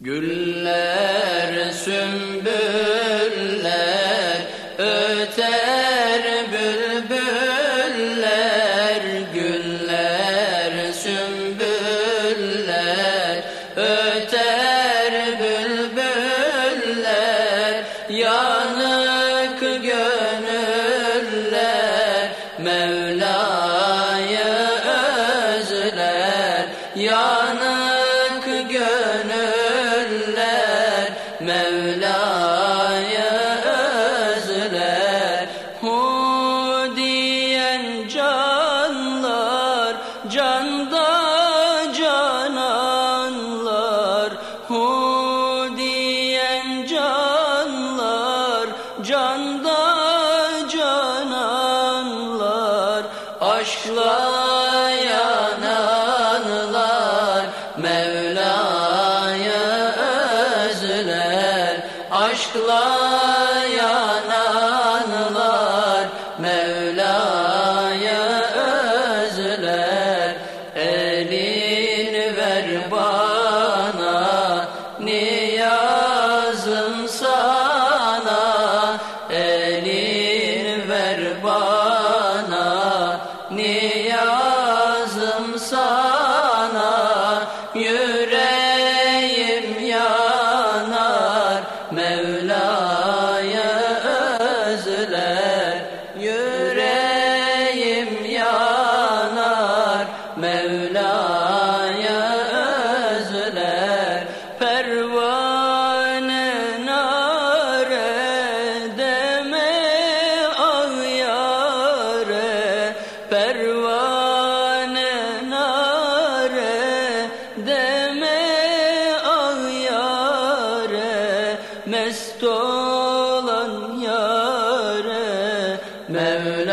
Güller, sümbüller, öter bülbüller, güller, sümbüller, öter bülbüller, yanık gönüller, Mevla'yı özler, yanık Mevla'yı özler. Hu diyen canlar, canda cananlar, hu diyen canlar, canda cananlar, aşkla yananlar, Mevla'yı aşkla yananlar, Mevla'yı özler, elini ver bana, niyazım sana, elini ver bana, niyazım Mevla'yı özler, yüreğim yanar, Mevla'yı özler, pervane nare deme ağyare, pervane yare,